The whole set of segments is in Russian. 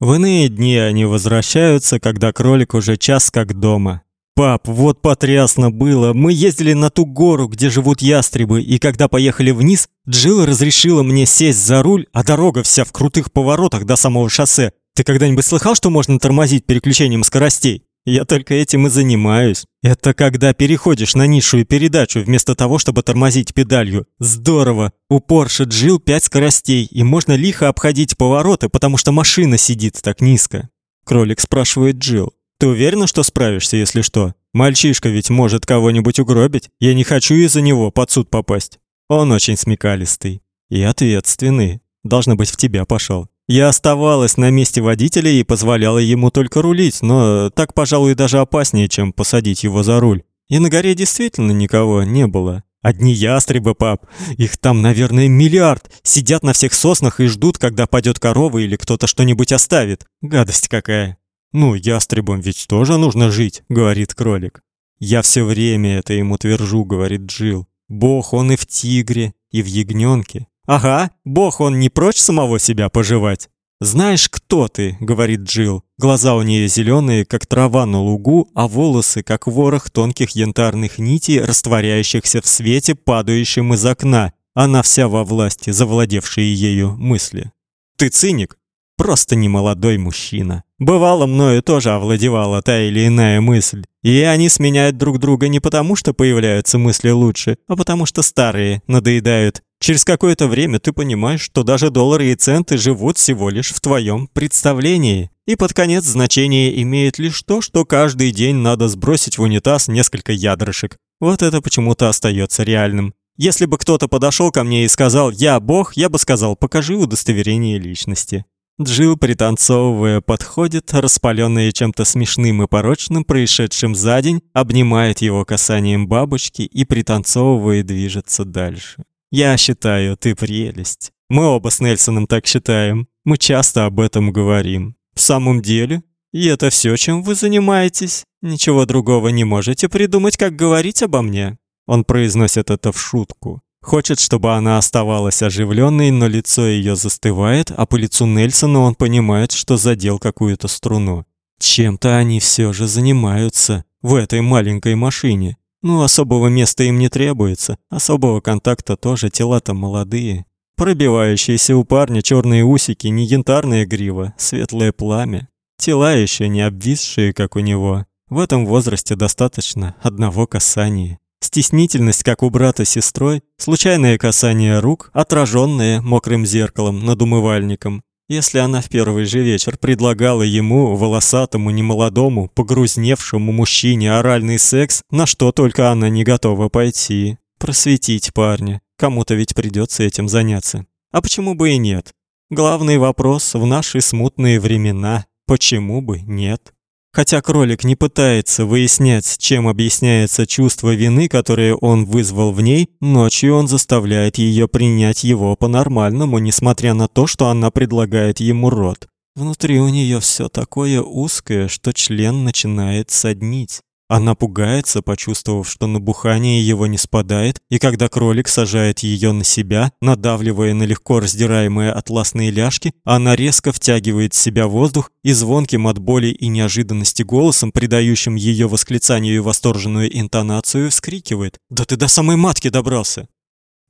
В иные дни они возвращаются, когда кролик уже час как дома. Пап, вот потрясно было. Мы ездили на ту гору, где живут ястребы, и когда поехали вниз, Джилл разрешила мне сесть за руль, а дорога вся в крутых поворотах до самого шоссе. Ты когда-нибудь слыхал, что можно тормозить переключением скоростей? Я только этим и занимаюсь. Это когда переходишь на низшую передачу вместо того, чтобы тормозить педалью. Здорово. У Porsche Джил 5 скоростей, и можно лихо обходить повороты, потому что машина сидит так низко. Кролик спрашивает Джил: "Ты уверена, что справишься, если что? Мальчишка ведь может кого-нибудь угробить. Я не хочу из-за него под суд попасть". Он очень смекалистый и ответственный. Должно быть, в тебя пошел. Я оставалась на месте водителя и позволяла ему только рулить, но так, пожалуй, даже опаснее, чем посадить его за руль. И на горе действительно никого не было. Одни ястребы, пап. Их там, наверное, миллиард. Сидят на всех соснах и ждут, когда падет корова или кто-то что-нибудь оставит. Гадость какая. Ну, ястребам ведь тоже нужно жить, говорит кролик. Я все время это ему твержу, говорит Джил. Бог он и в тигре, и в ягненке. Ага, бог он не прочь самого себя пожевать. Знаешь, кто ты, говорит Джил. Глаза у нее зеленые, как трава на лугу, а волосы как ворох тонких янтарных нитей, растворяющихся в свете, падающем из окна. Она вся во власти завладевшей ею мысли. Ты циник, просто не молодой мужчина. Бывало, мною тоже овладевала та или иная мысль. И они сменяют друг друга не потому, что появляются мысли лучше, а потому что старые надоедают Через какое-то время ты понимаешь, что даже доллары и центы живут всего лишь в твоем представлении. И под конец значение имеет лишь то, что каждый день надо сбросить в унитаз несколько ядрышек. Вот это почему-то остается реальным. Если бы кто-то подошел ко мне и сказал «Я Бог», я бы сказал «Покажи удостоверение личности». Джилл, пританцовывая, подходит, распаленная чем-то смешным и порочным, происшедшим за день, обнимает его касанием бабочки и пританцовывая движется дальше. Я считаю, ты прелесть. Мы оба с Нельсоном так считаем. Мы часто об этом говорим. В самом деле? И это все, чем вы занимаетесь? Ничего другого не можете придумать, как говорить обо мне? Он произносит это в шутку. Хочет, чтобы она оставалась оживленной, но лицо ее застывает, а по лицу Нельсона он понимает, что задел какую-то струну. Чем-то они все же занимаются в этой маленькой машине. Ну, особого места им не требуется, особого контакта тоже, тела-то молодые. Пробивающиеся у парня черные усики, не янтарная грива, светлое пламя. Тела еще не обвисшие, как у него. В этом возрасте достаточно одного касания. Стеснительность, как у брата с сестрой, случайное касание рук, отраженное мокрым зеркалом над умывальником, если она в первый же вечер предлагала ему, волосатому, немолодому, погрузневшему мужчине оральный секс, на что только она не готова пойти. Просветить парня. Кому-то ведь придется этим заняться. А почему бы и нет? Главный вопрос в наши смутные времена. Почему бы нет? Хотя кролик не пытается выяснять, чем объясняется чувство вины, которое он вызвал в ней, ночью он заставляет ее принять его по-нормальному, несмотря на то, что она предлагает ему рот. Внутри у нее все такое узкое, что член начинает соднить. Она пугается, почувствовав, что набухание его не спадает, и когда кролик сажает ее на себя, надавливая на легко раздираемые атласные ляжки, она резко втягивает в себя воздух и звонким от боли и неожиданности голосом, придающим ее восклицанию восторженную интонацию, вскрикивает: "Да ты до самой матки добрался!"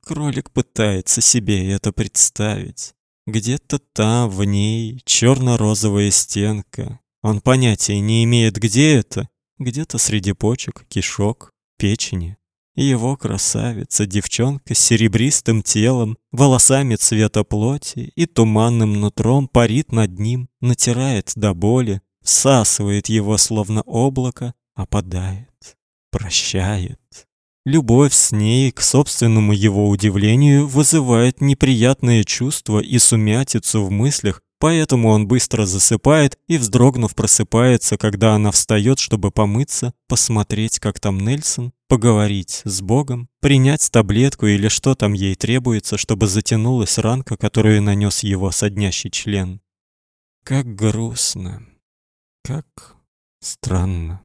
Кролик пытается себе это представить. Где-то там в ней черно розовая стенка. Он понятия не имеет, где это, где-то среди почек, кишок, печени. Его красавица, девчонка с серебристым телом, волосами цвета плоти и туманным нутром парит над ним, натирает до боли, всасывает его словно облако, опадает, прощает. Любовь с ней, к собственному его удивлению, вызывает неприятные чувства и сумятицу в мыслях, Поэтому он быстро засыпает и, вздрогнув, просыпается, когда она встает, чтобы помыться, посмотреть, как там Нельсон, поговорить с Богом, принять таблетку или что там ей требуется, чтобы затянулась ранка, которую нанес его соднящий член. Как грустно. Как странно.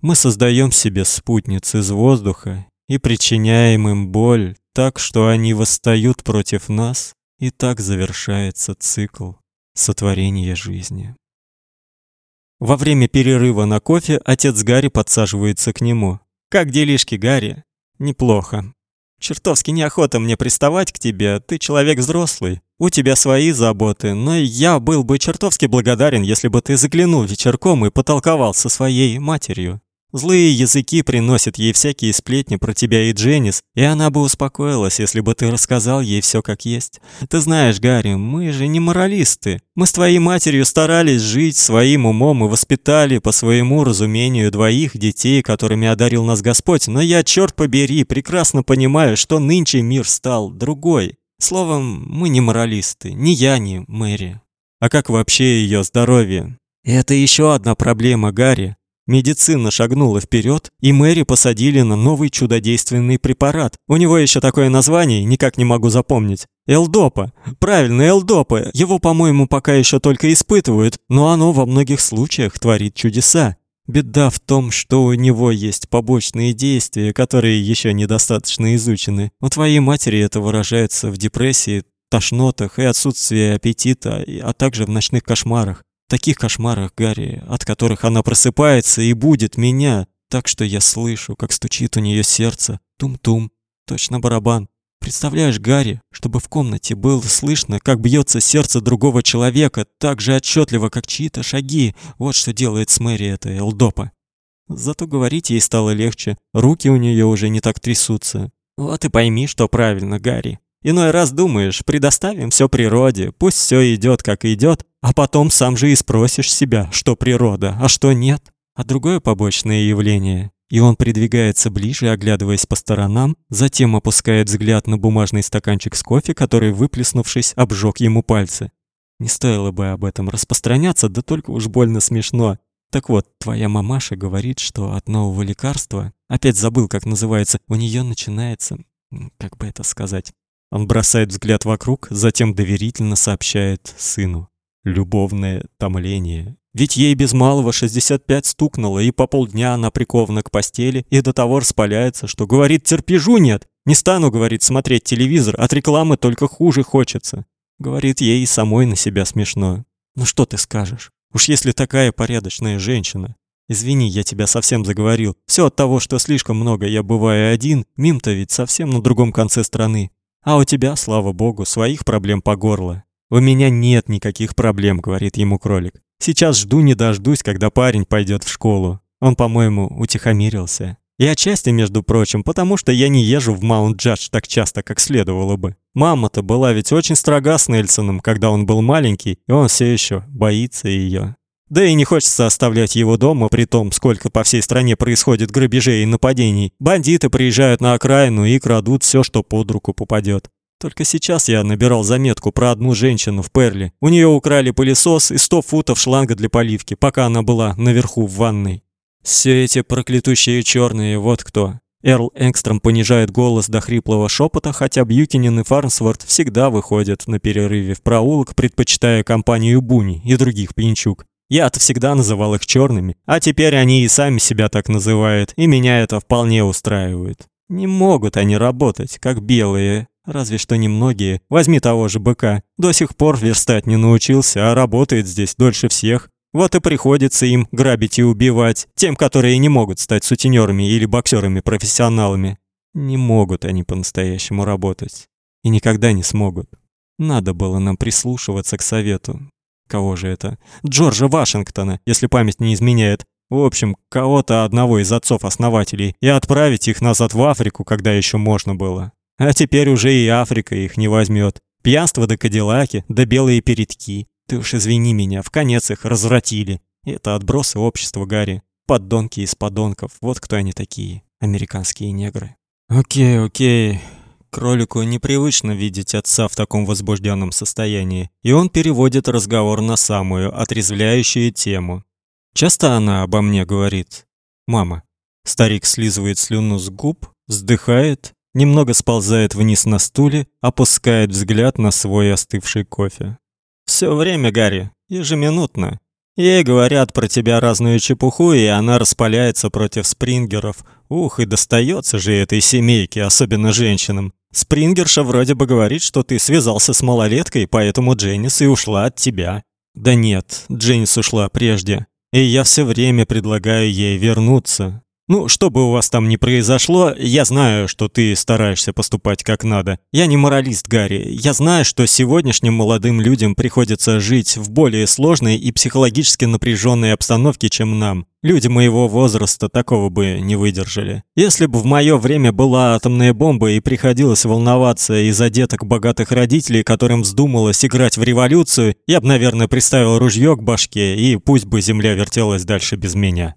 Мы создаем себе спутниц из воздуха и причиняем им боль так, что они восстают против нас, и так завершается цикл. Сотворение жизни. Во время перерыва на кофе отец Гарри подсаживается к нему. Как делишки, Гарри? Неплохо. Чертовски неохота мне приставать к тебе, ты человек взрослый. У тебя свои заботы, но я был бы чертовски благодарен, если бы ты заглянул вечерком и потолковал со своей матерью. Злые языки приносят ей всякие сплетни про тебя и Дженнис, и она бы успокоилась, если бы ты рассказал ей все как есть. Ты знаешь, Гарри, мы же не моралисты. Мы с твоей матерью старались жить своим умом и воспитали по своему разумению двоих детей, которыми одарил нас Господь, но я, черт побери, прекрасно понимаю, что нынче мир стал другой. Словом, мы не моралисты, ни я, ни Мэри. А как вообще ее здоровье? Это еще одна проблема, Гарри. Медицина шагнула вперед, и Мэри посадили на новый чудодейственный препарат. У него еще такое название, никак не могу запомнить. Элдопа. Правильно, элдопа. Его, по-моему, пока еще только испытывают, но оно во многих случаях творит чудеса. Беда в том, что у него есть побочные действия, которые еще недостаточно изучены. У твоей матери это выражается в депрессии, тошнотах и отсутствии аппетита, а также в ночных кошмарах таких кошмарах, Гарри, от которых она просыпается и будет меня, так что я слышу, как стучит у нее сердце. Тум-тум. Точно барабан. Представляешь, Гарри, чтобы в комнате было слышно, как бьется сердце другого человека, так же отчетливо, как чьи-то шаги. Вот что делает с Мэри эта Элдопа. Зато говорить ей стало легче. Руки у нее уже не так трясутся. Вот и пойми, что правильно, Гарри. Иной раз думаешь, предоставим все природе, пусть все идет как идет, а потом сам же и спросишь себя, что природа, а что нет. А другое побочное явление. И он придвигается ближе, оглядываясь по сторонам, затем опускает взгляд на бумажный стаканчик с кофе, который, выплеснувшись, обжег ему пальцы. Не стоило бы об этом распространяться, да только уж больно смешно. Так вот, твоя мамаша говорит, что от нового лекарства, опять забыл, как называется, у нее начинается, как бы это сказать, он бросает взгляд вокруг, затем доверительно сообщает сыну. Любовное томление. Ведь ей без малого 65 стукнуло, и по полдня она прикована к постели и до того распаляется, что говорит терпежу нет. Не стану, говорит, смотреть телевизор, от рекламы только хуже хочется. Говорит, ей и самой на себя смешно. Ну что ты скажешь? Уж если такая порядочная женщина. Извини, я тебя совсем заговорил. Все от того, что слишком много я бываю один, мим-то ведь совсем на другом конце страны. А у тебя, слава богу, своих проблем по горло. У меня нет никаких проблем, говорит ему кролик. Сейчас жду не дождусь, когда парень пойдет в школу. Он, по-моему, утихомирился. И отчасти, между прочим, потому что я не езжу в Маунт-Джадж так часто, как следовало бы. Мама-то была ведь очень строга с Нельсоном, когда он был маленький, и он все еще боится ее. Да и не хочется оставлять его дома, при том, сколько по всей стране происходит грабежей и нападений. Бандиты приезжают на окраину и крадут все, что под руку попадет. Только сейчас я набирал заметку про одну женщину в Перли. У нее украли пылесос и 100 футов шланга для поливки, пока она была наверху в ванной. Все эти проклятущие черные, вот кто. Эрл Энгстром понижает голос до хриплого шепота, хотя Бьюкинин и Фарнсворт всегда выходят на перерыве в проулок, предпочитая компанию Буни и других пьянчуг. Я-то всегда называл их черными, а теперь они и сами себя так называют, и меня это вполне устраивает. Не могут они работать, как белые, разве что немногие. Возьми того же быка. До сих пор верстать не научился, а работает здесь дольше всех. Вот и приходится им грабить и убивать, тем, которые не могут стать сутенерами или боксерами-профессионалами. Не могут они по-настоящему работать. И никогда не смогут. Надо было нам прислушиваться к совету. Кого же это? Джорджа Вашингтона, если память не изменяет. В общем, кого-то одного из отцов-основателей и отправить их назад в Африку, когда еще можно было. А теперь уже и Африка их не возьмет. Пьянство да кадиллаки, да белые передки. Ты уж извини меня, в конец их развратили. Это отбросы общества, Гарри. Поддонки из подонков. Вот кто они такие, американские негры. Окей, окей. Кролику непривычно видеть отца в таком возбужденном состоянии, и он переводит разговор на самую отрезвляющую тему. Часто она обо мне говорит: "Мама". Старик слизывает слюну с губ, вздыхает, немного сползает вниз на стуле, опускает взгляд на свой остывший кофе. Все время, Гарри, ежеминутно. Ей говорят про тебя разную чепуху, и она распаляется против спрингеров. Ух, и достается же этой семейке, особенно женщинам. Спрингерша вроде бы говорит, что ты связался с малолеткой, поэтому Дженнис и ушла от тебя. Да нет, Дженнис ушла прежде. И я все время предлагаю ей вернуться. Ну, что бы у вас там ни произошло, я знаю, что ты стараешься поступать как надо. Я не моралист, Гарри. Я знаю, что сегодняшним молодым людям приходится жить в более сложной и психологически напряженной обстановке, чем нам. Люди моего возраста такого бы не выдержали. Если бы в мое время была атомная бомба и приходилось волноваться из-за деток богатых родителей, которым вздумалось играть в революцию, я бы, наверное, приставил ружье к башке, и пусть бы земля вертелась дальше без меня.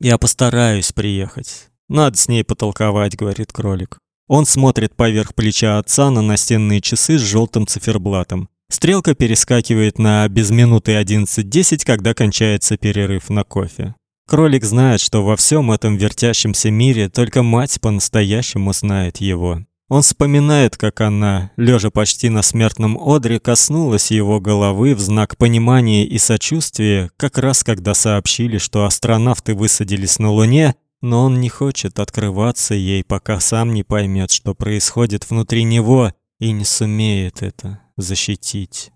Я постараюсь приехать. Надо с ней потолковать, говорит кролик. Он смотрит поверх плеча отца на настенные часы с желтым циферблатом. Стрелка перескакивает на без минуты 11:10, когда кончается перерыв на кофе. Кролик знает, что во всем этом вертящемся мире только мать по-настоящему знает его. Он вспоминает, как она, лежа почти на смертном одре, коснулась его головы в знак понимания и сочувствия, как раз когда сообщили, что астронавты высадились на Луне, но он не хочет открываться ей, пока сам не поймет, что происходит внутри него, и не сумеет это защитить.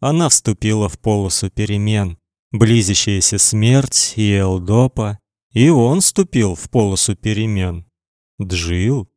Она вступила в полосу перемен, близящаяся смерть и Элдопа, и он вступил в полосу перемен. Джил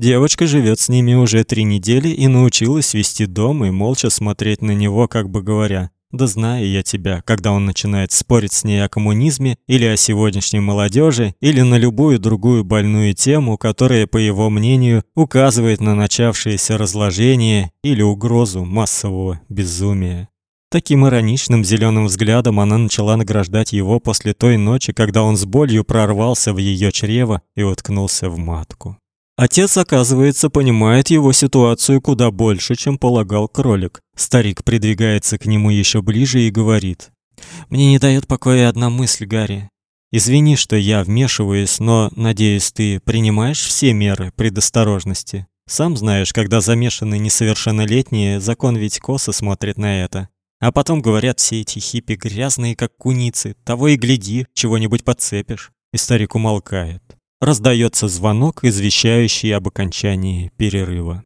Девочка живет с ними уже три недели и научилась вести дом и молча смотреть на него, как бы говоря: "Да знаю я тебя", когда он начинает спорить с ней о коммунизме или о сегодняшней молодежи, или на любую другую больную тему, которая, по его мнению, указывает на начавшееся разложение или угрозу массового безумия. Таким ироничным зеленым взглядом она начала награждать его после той ночи, когда он с болью прорвался в ее чрево и уткнулся в матку. Отец, оказывается, понимает его ситуацию куда больше, чем полагал кролик. Старик придвигается к нему еще ближе и говорит: "Мне не дает покоя одна мысль, Гарри. Извини, что я вмешиваюсь, но, надеюсь, ты принимаешь все меры предосторожности. Сам знаешь, когда замешаны несовершеннолетние, закон ведь косо смотрит на это. А потом говорят все эти хиппи грязные, как куницы. Того и гляди, чего-нибудь подцепишь". И старик умолкает. Раздается звонок, извещающий об окончании перерыва.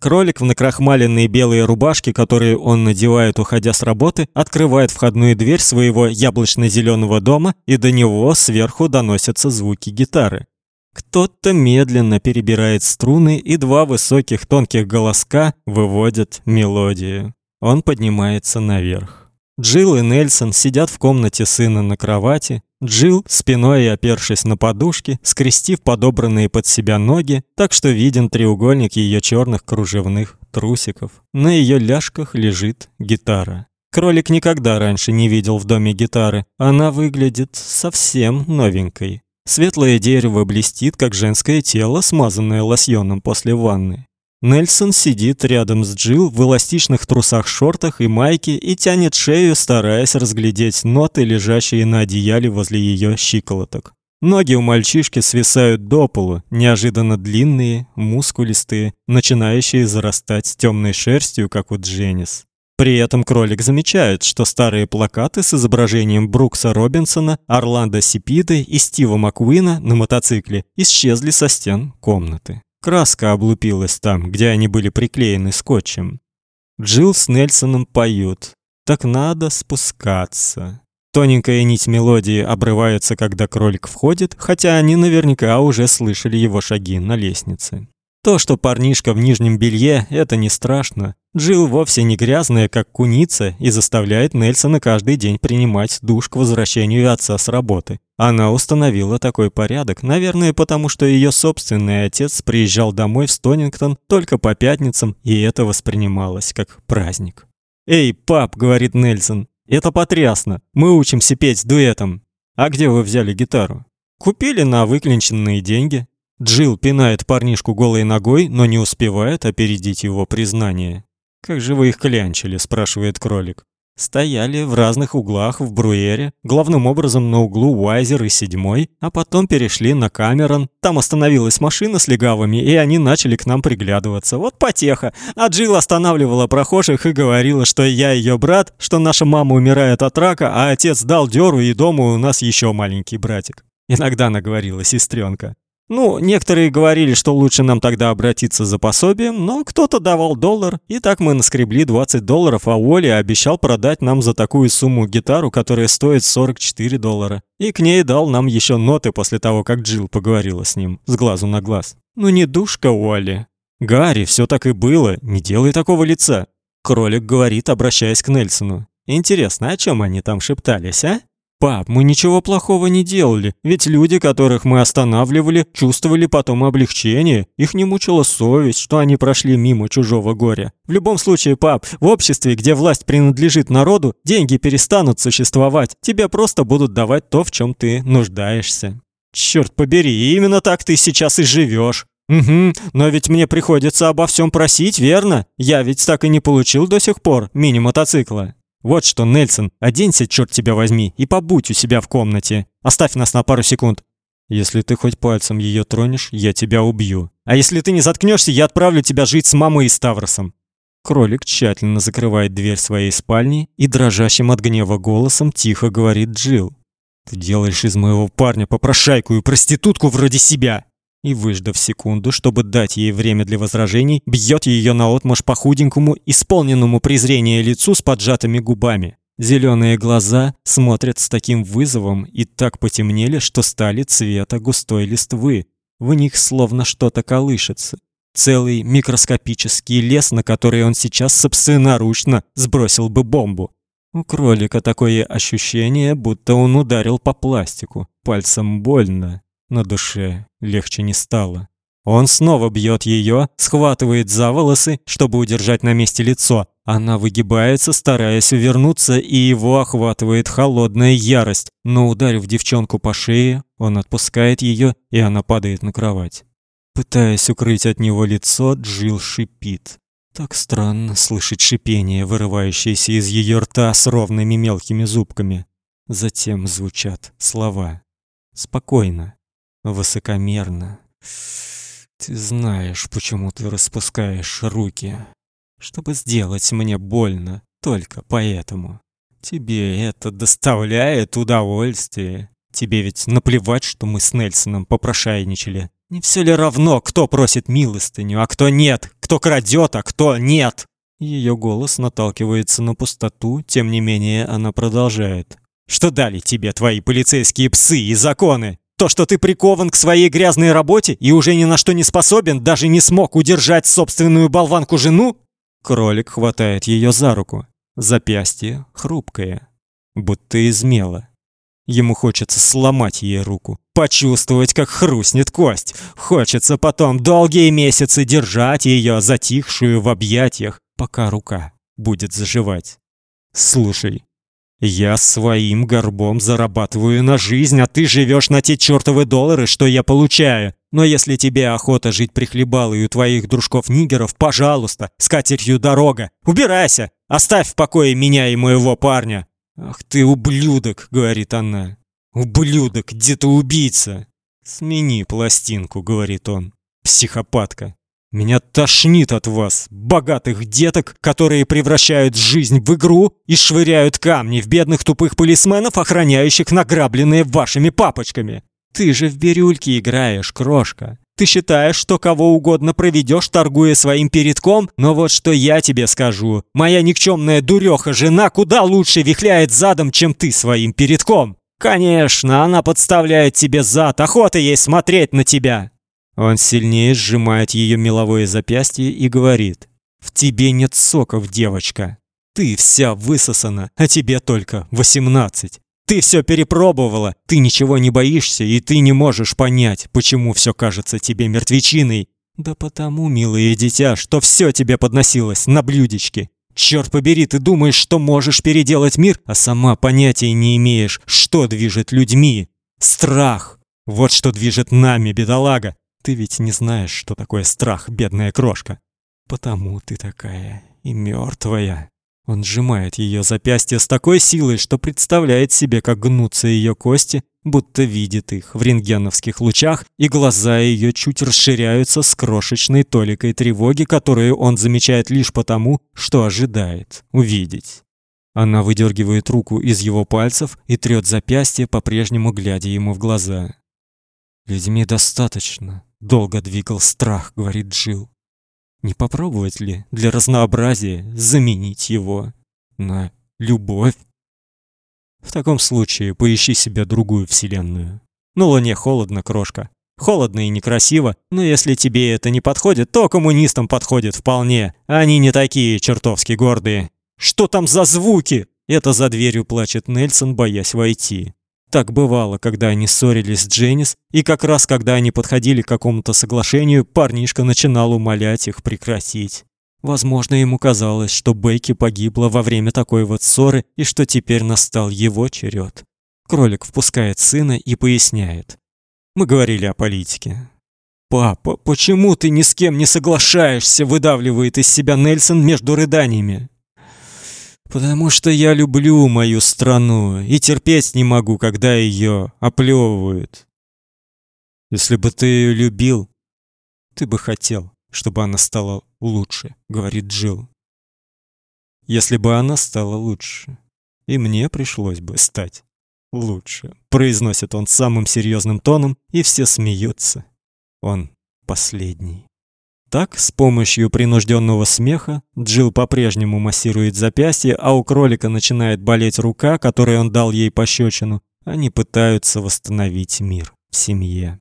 Кролик в накрахмаленной белой рубашке, которую он надевает, уходя с работы, открывает входную дверь своего яблочно зеленого дома, и до него сверху доносятся звуки гитары. Кто-то медленно перебирает струны, и два высоких тонких голоска выводят мелодию. Он поднимается наверх. Джилл и Нельсон сидят в комнате сына на кровати, Джил, спиной опершись на подушки, скрестив подобранные под себя ноги, так что виден треугольник ее черных кружевных трусиков. На ее ляжках лежит гитара. Кролик никогда раньше не видел в доме гитары. Она выглядит совсем новенькой. Светлое дерево блестит, как женское тело, смазанное лосьоном после ванны. Нельсон сидит рядом с Джил в эластичных трусах-шортах и майке и тянет шею, стараясь разглядеть ноты, лежащие на одеяле возле ее щиколоток. Ноги у мальчишки свисают до полу, неожиданно длинные, мускулистые, начинающие зарастать темной шерстью, как у Дженнис. При этом кролик замечает, что старые плакаты с изображением Брукса Робинсона, Орландо Сипиды и Стива Маккуина на мотоцикле исчезли со стен комнаты. Краска облупилась там, где они были приклеены скотчем. Джилл с Нельсоном поют. Так надо спускаться. Тоненькая нить мелодии обрывается, когда кролик входит, хотя они наверняка уже слышали его шаги на лестнице. То, что парнишка в нижнем белье, это не страшно. Джилл вовсе не грязная, как куница, и заставляет Нельсона каждый день принимать душ к возвращению отца с работы. Она установила такой порядок, наверное, потому что ее собственный отец приезжал домой в Стонингтон только по пятницам, и это воспринималось как праздник. «Эй, пап», — говорит Нельсон, — «это потрясно. Мы учимся петь дуэтом. А где вы взяли гитару?» «Купили на выклинченные деньги». Джилл пинает парнишку голой ногой, но не успевает опередить его признание. «Как же вы их клянчили?» – спрашивает кролик. Стояли в разных углах в Бруере, главным образом на углу Уайзер и Седьмой, а потом перешли на Камерон. Там остановилась машина с легавыми, и они начали к нам приглядываться. Вот потеха. А Джилл останавливала прохожих и говорила, что я ее брат, что наша мама умирает от рака, а отец дал дёру, и дома у нас еще маленький братик. Иногда она говорила, сестренка. Ну, некоторые говорили, что лучше нам тогда обратиться за пособием, но кто-то давал доллар, и так мы наскребли 20 долларов, а Уолли обещал продать нам за такую сумму гитару, которая стоит 44 доллара. И к ней дал нам еще ноты после того, как Джилл поговорила с ним, с глазу на глаз. Ну не душка, Уолли. Гарри, все так и было, не делай такого лица. Кролик говорит, обращаясь к Нельсону. Интересно, о чем они там шептались, а? Пап, мы ничего плохого не делали, ведь люди, которых мы останавливали, чувствовали потом облегчение. Их не мучила совесть, что они прошли мимо чужого горя. В любом случае, пап, в обществе, где власть принадлежит народу, деньги перестанут существовать. Тебе просто будут давать то, в чем ты нуждаешься. Черт побери, именно так ты сейчас и живешь. Угу, но ведь мне приходится обо всем просить, верно? Я ведь так и не получил до сих пор мини-мотоцикла. Вот что, Нельсон, оденься, черт тебя возьми, и побудь у себя в комнате. Оставь нас на пару секунд. Если ты хоть пальцем ее тронешь, я тебя убью. А если ты не заткнешься, я отправлю тебя жить с мамой и Ставросом. Кролик тщательно закрывает дверь своей спальни и дрожащим от гнева голосом тихо говорит Джил: "Ты делаешь из моего парня попрошайку и проститутку вроде себя" и, выждав секунду, чтобы дать ей время для возражений, бьет ее наотмашь по худенькому, исполненному презрения лицу с поджатыми губами. Зеленые глаза смотрят с таким вызовом и так потемнели, что стали цвета густой листвы. В них словно что-то колышется. Целый микроскопический лес, на который он сейчас собственноручно сбросил бы бомбу. У кролика такое ощущение, будто он ударил по пластику. Пальцем больно. На душе легче не стало. Он снова бьет ее, схватывает за волосы, чтобы удержать на месте лицо. Она выгибается, стараясь увернуться, и его охватывает холодная ярость. Но ударив девчонку по шее, он отпускает ее, и она падает на кровать. Пытаясь укрыть от него лицо, Джил шипит. Так странно слышать шипение, вырывающееся из ее рта с ровными мелкими зубками. Затем звучат слова. Спокойно, высокомерно. Ты знаешь, почему ты распускаешь руки, чтобы сделать мне больно, только поэтому. Тебе это доставляет удовольствие. Тебе ведь наплевать, что мы с Нельсоном попрошайничали. Не все ли равно, кто просит милостыню, а кто нет, кто крадет, а кто нет? Ее голос наталкивается на пустоту, тем не менее она продолжает. Что дали тебе твои полицейские псы и законы? То, что ты прикован к своей грязной работе и уже ни на что не способен, даже не смог удержать собственную болванку жену? Кролик хватает ее за руку. Запястье хрупкое, будто из мела. Ему хочется сломать ей руку, почувствовать, как хрустнет кость. Хочется потом долгие месяцы держать ее затихшую в объятиях, пока рука будет заживать. Слушай, я своим горбом зарабатываю на жизнь, а ты живешь на те чертовы доллары, что я получаю. Но если тебе охота жить прихлебалой у твоих дружков-нигеров, пожалуйста, с катерью дорога. Убирайся, оставь в покое меня и моего парня. Ах ты ублюдок, говорит она. Ублюдок, где ты убийца? Смени пластинку, говорит он. Психопатка. Меня тошнит от вас, богатых деток, которые превращают жизнь в игру и швыряют камни в бедных тупых полисменов, охраняющих награбленные вашими папочками. Ты же в бирюльке играешь, крошка. Ты считаешь, что кого угодно проведешь, торгуя своим передком? Но вот что я тебе скажу. Моя никчемная дуреха жена куда лучше вихляет задом, чем ты своим передком. Конечно, она подставляет тебе зад, охота ей смотреть на тебя. Он сильнее сжимает ее меловое запястье и говорит: "В тебе нет соков, девочка. Ты вся высосана, а тебе только восемнадцать. Ты все перепробовала, ты ничего не боишься, и ты не можешь понять, почему все кажется тебе мертвечиной. Да потому, милое дитя, что все тебе подносилось на блюдечке. Черт побери, ты думаешь, что можешь переделать мир, а сама понятия не имеешь, что движет людьми. Страх. Вот что движет нами, бедолага. Ты ведь не знаешь, что такое страх, бедная крошка. Потому ты такая и мертвая. Он сжимает ее запястье с такой силой, что представляет себе, как гнутся ее кости, будто видит их в рентгеновских лучах, и глаза ее чуть расширяются с крошечной толикой тревоги, которую он замечает лишь потому, что ожидает увидеть. Она выдергивает руку из его пальцев и трет запястье, по-прежнему глядя ему в глаза. Людьми достаточно. Долго двигал страх, говорит Джил. Не попробовать ли для разнообразия заменить его на любовь? В таком случае поищи себе другую вселенную. На Луне холодно, крошка. Холодно и некрасиво, но если тебе это не подходит, то коммунистам подходит вполне. Они не такие чертовски гордые. Что там за звуки? Это за дверью плачет Нельсон, боясь войти. Так бывало, когда они ссорились с Дженнис, и как раз когда они подходили к какому-то соглашению, парнишка начинал умолять их прекратить. Возможно, ему казалось, что Бейки погибла во время такой вот ссоры и что теперь настал его черед. Кролик впускает сына и поясняет. Мы говорили о политике. «Папа, почему ты ни с кем не соглашаешься?» выдавливает из себя Нельсон между рыданиями. Потому что я люблю мою страну и терпеть не могу, когда ее оплевывают. Если бы ты ее любил, ты бы хотел, чтобы она стала лучше, говорит Джилл. Если бы она стала лучше, и мне пришлось бы стать лучше, произносит он самым серьезным тоном, и все смеются. Он последний. Так, с помощью принужденного смеха, Джилл по-прежнему массирует запястье, а у кролика начинает болеть рука, которой он дал ей пощечину. Они пытаются восстановить мир в семье.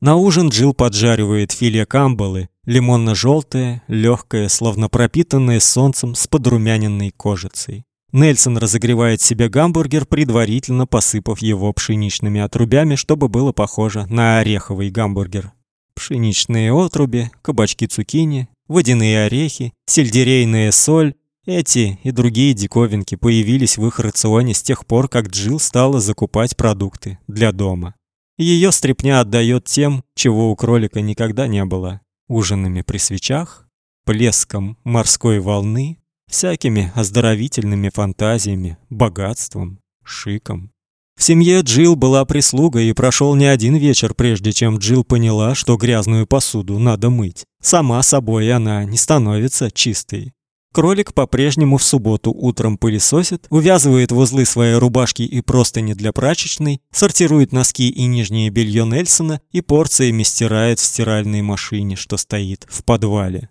На ужин Джилл поджаривает филе камбалы, лимонно-желтое, легкое, словно пропитанное солнцем с подрумяненной кожицей. Нельсон разогревает себе гамбургер, предварительно посыпав его пшеничными отрубями, чтобы было похоже на ореховый гамбургер пшеничные отруби, кабачки цукини, водяные орехи, сельдерейная соль. Эти и другие диковинки появились в их рационе с тех пор, как Джил стала закупать продукты для дома. Ее стряпня отдает тем, чего у кролика никогда не было: ужинами при свечах, плеском морской волны, всякими оздоровительными фантазиями, богатством, шиком. В семье Джил была прислуга, и прошел не один вечер, прежде чем Джил поняла, что грязную посуду надо мыть. Сама собой она не становится чистой. Кролик по-прежнему в субботу утром пылесосит, увязывает в узлы свои рубашки и простыни для прачечной, сортирует носки и нижнее белье Нельсона и порциями стирает в стиральной машине, что стоит в подвале.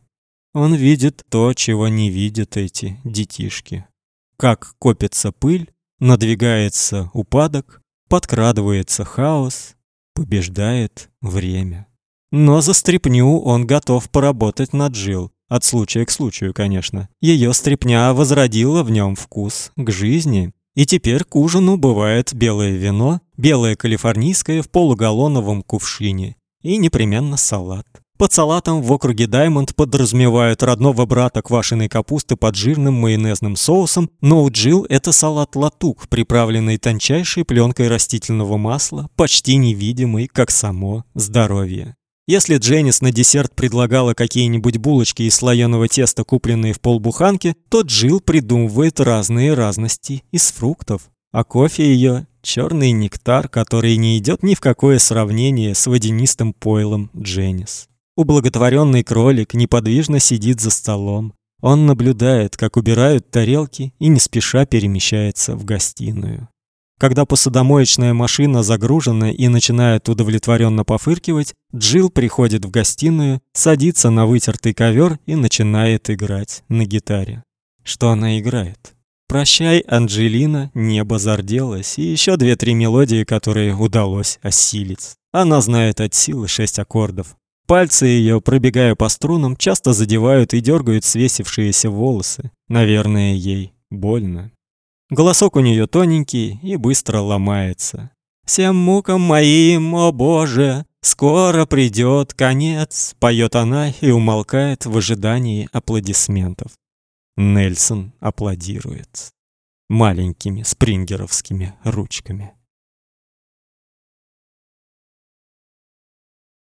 Он видит то, чего не видят эти детишки. Как копится пыль, Надвигается упадок, подкрадывается хаос, побеждает время. Но за стряпню он готов поработать над Джил, от случая к случаю, конечно. Ее стряпня возродила в нем вкус к жизни, и теперь к ужину бывает белое вино, белое калифорнийское в полугаллоновом кувшине и непременно салат. Под салатом в округе Даймонд подразумевают родного брата квашеной капусты под жирным майонезным соусом, но у Джилл это салат латук, приправленный тончайшей пленкой растительного масла, почти невидимый, как само здоровье. Если Дженнис на десерт предлагала какие-нибудь булочки из слоеного теста, купленные в полбуханки, то Джилл придумывает разные разности из фруктов. А кофе ее черный нектар, который не идет ни в какое сравнение с водянистым пойлом Дженнис. Ублаготворенный кролик неподвижно сидит за столом. Он наблюдает, как убирают тарелки и не спеша перемещается в гостиную. Когда посудомоечная машина загружена и начинает удовлетворенно пофыркивать, Джилл приходит в гостиную, садится на вытертый ковер и начинает играть на гитаре. Что она играет? Прощай, Анджелина, небо зарделось, и еще две-три мелодии, которые удалось осилить. Она знает от силы шесть аккордов. Пальцы ее, пробегая по струнам, часто задевают и дергают свесившиеся волосы. Наверное, ей больно. Голосок у нее тоненький и быстро ломается. «Всем мукам моим, о Боже, скоро придет конец», поет она и умолкает в ожидании аплодисментов. Нельсон аплодирует маленькими спрингеровскими ручками.